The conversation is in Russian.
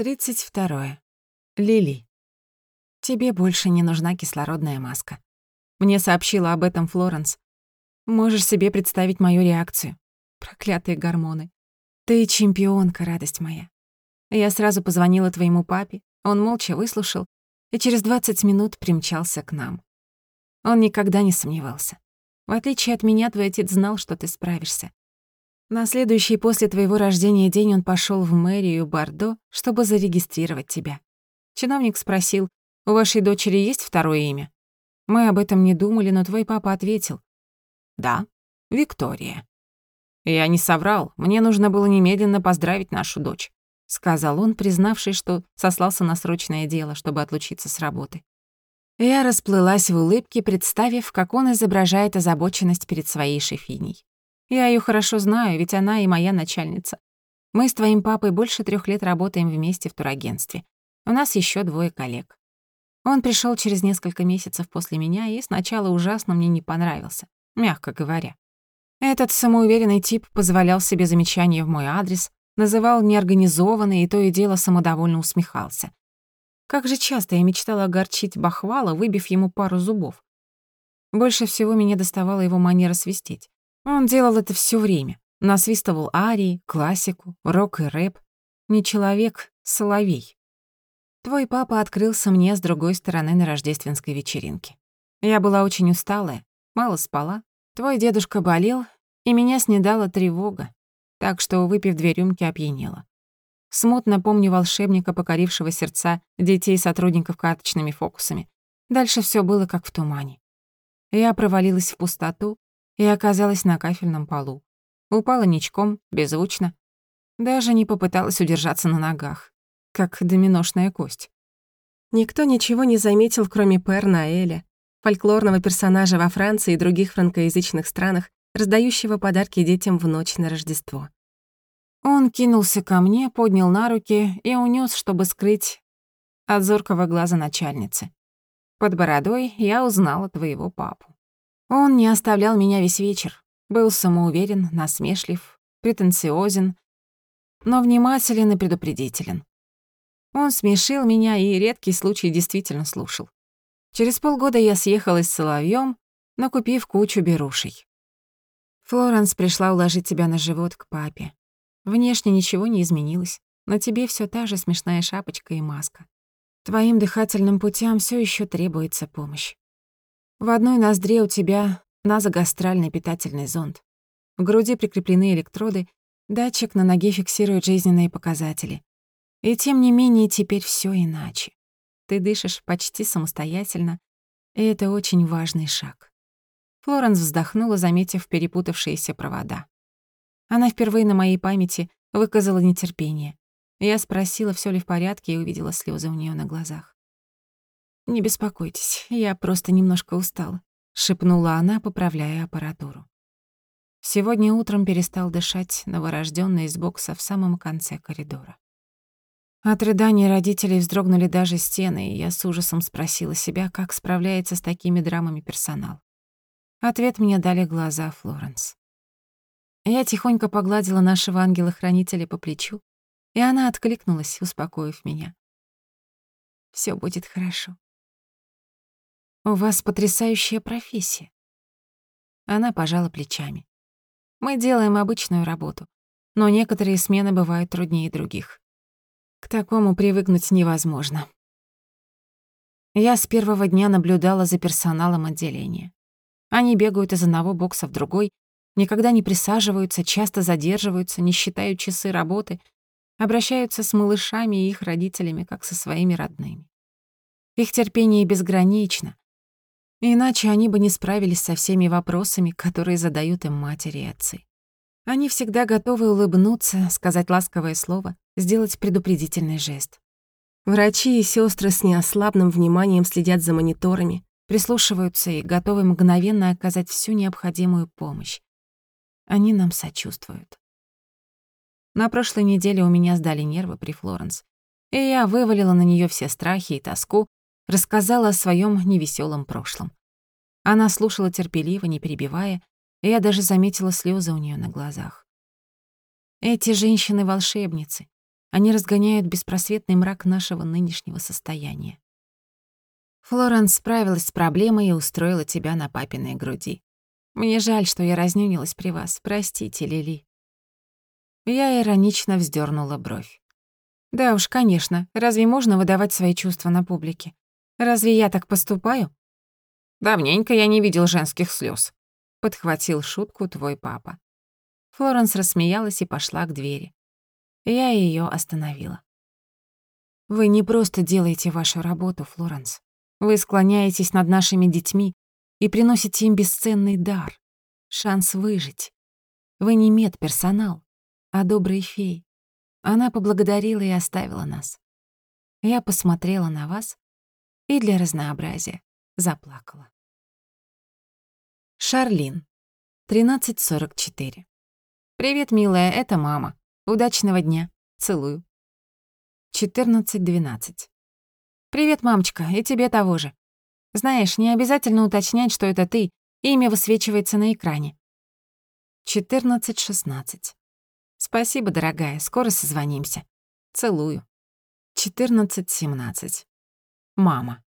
Тридцать второе. Лили. Тебе больше не нужна кислородная маска. Мне сообщила об этом Флоренс. Можешь себе представить мою реакцию. Проклятые гормоны. Ты чемпионка, радость моя. Я сразу позвонила твоему папе, он молча выслушал и через 20 минут примчался к нам. Он никогда не сомневался. В отличие от меня, твой отец знал, что ты справишься. На следующий после твоего рождения день он пошел в мэрию Бордо, чтобы зарегистрировать тебя. Чиновник спросил, «У вашей дочери есть второе имя?» Мы об этом не думали, но твой папа ответил, «Да, Виктория». «Я не соврал, мне нужно было немедленно поздравить нашу дочь», сказал он, признавший, что сослался на срочное дело, чтобы отлучиться с работы. Я расплылась в улыбке, представив, как он изображает озабоченность перед своей шефиней. Я её хорошо знаю, ведь она и моя начальница. Мы с твоим папой больше трёх лет работаем вместе в турагентстве. У нас ещё двое коллег. Он пришёл через несколько месяцев после меня и сначала ужасно мне не понравился, мягко говоря. Этот самоуверенный тип позволял себе замечания в мой адрес, называл неорганизованный и то и дело самодовольно усмехался. Как же часто я мечтала огорчить Бахвала, выбив ему пару зубов. Больше всего меня доставала его манера свистеть. Он делал это все время. Насвистывал арии, классику, рок и рэп. Не человек, соловей. Твой папа открылся мне с другой стороны на рождественской вечеринке. Я была очень усталая, мало спала. Твой дедушка болел, и меня снедала тревога, так что, выпив две рюмки, опьянела. Смутно помню волшебника, покорившего сердца детей сотрудников карточными фокусами. Дальше все было как в тумане. Я провалилась в пустоту, и оказалась на кафельном полу. Упала ничком, беззвучно. Даже не попыталась удержаться на ногах, как доминошная кость. Никто ничего не заметил, кроме Пэр Наэля, фольклорного персонажа во Франции и других франкоязычных странах, раздающего подарки детям в ночь на Рождество. Он кинулся ко мне, поднял на руки и унес, чтобы скрыть от зоркого глаза начальницы. Под бородой я узнала твоего папу. Он не оставлял меня весь вечер. Был самоуверен, насмешлив, претенциозен, но внимателен и предупредителен. Он смешил меня и редкий случай действительно слушал. Через полгода я съехалась с Соловьём, накупив кучу берушей. Флоренс пришла уложить тебя на живот к папе. Внешне ничего не изменилось. На тебе всё та же смешная шапочка и маска. Твоим дыхательным путям всё ещё требуется помощь. В одной ноздре у тебя назогастральный питательный зонд. В груди прикреплены электроды, датчик на ноге фиксирует жизненные показатели. И тем не менее теперь всё иначе. Ты дышишь почти самостоятельно, и это очень важный шаг. Флоренс вздохнула, заметив перепутавшиеся провода. Она впервые на моей памяти выказала нетерпение. Я спросила, всё ли в порядке, и увидела слёзы у неё на глазах. «Не беспокойтесь, я просто немножко устала», — шепнула она, поправляя аппаратуру. Сегодня утром перестал дышать новорождённый из бокса в самом конце коридора. От рыданий родителей вздрогнули даже стены, и я с ужасом спросила себя, как справляется с такими драмами персонал. Ответ мне дали глаза Флоренс. Я тихонько погладила нашего ангела-хранителя по плечу, и она откликнулась, успокоив меня. Всё будет хорошо. У вас потрясающая профессия. Она пожала плечами. Мы делаем обычную работу, но некоторые смены бывают труднее других. К такому привыкнуть невозможно. Я с первого дня наблюдала за персоналом отделения. Они бегают из одного бокса в другой, никогда не присаживаются, часто задерживаются, не считают часы работы, обращаются с малышами и их родителями, как со своими родными. Их терпение безгранично, Иначе они бы не справились со всеми вопросами, которые задают им матери и отцы. Они всегда готовы улыбнуться, сказать ласковое слово, сделать предупредительный жест. Врачи и сестры с неослабным вниманием следят за мониторами, прислушиваются и готовы мгновенно оказать всю необходимую помощь. Они нам сочувствуют. На прошлой неделе у меня сдали нервы при Флоренс, и я вывалила на нее все страхи и тоску, рассказала о своем невеселом прошлом. Она слушала терпеливо, не перебивая, и я даже заметила слезы у нее на глазах. Эти женщины-волшебницы. Они разгоняют беспросветный мрак нашего нынешнего состояния. Флоренс справилась с проблемой и устроила тебя на папиной груди. Мне жаль, что я разнюнилась при вас. Простите, Лили. Я иронично вздернула бровь. Да уж, конечно. Разве можно выдавать свои чувства на публике? Разве я так поступаю? Давненько я не видел женских слез. подхватил шутку твой папа. Флоренс рассмеялась и пошла к двери. Я ее остановила. Вы не просто делаете вашу работу, Флоренс. Вы склоняетесь над нашими детьми и приносите им бесценный дар, шанс выжить. Вы не медперсонал, а добрый фей. Она поблагодарила и оставила нас. Я посмотрела на вас и для разнообразия заплакала. Шарлин, 13.44. «Привет, милая, это мама. Удачного дня. Целую». 14.12. «Привет, мамочка, и тебе того же. Знаешь, не обязательно уточнять, что это ты, имя высвечивается на экране». 14.16. «Спасибо, дорогая, скоро созвонимся. Целую». 14.17. «Мама».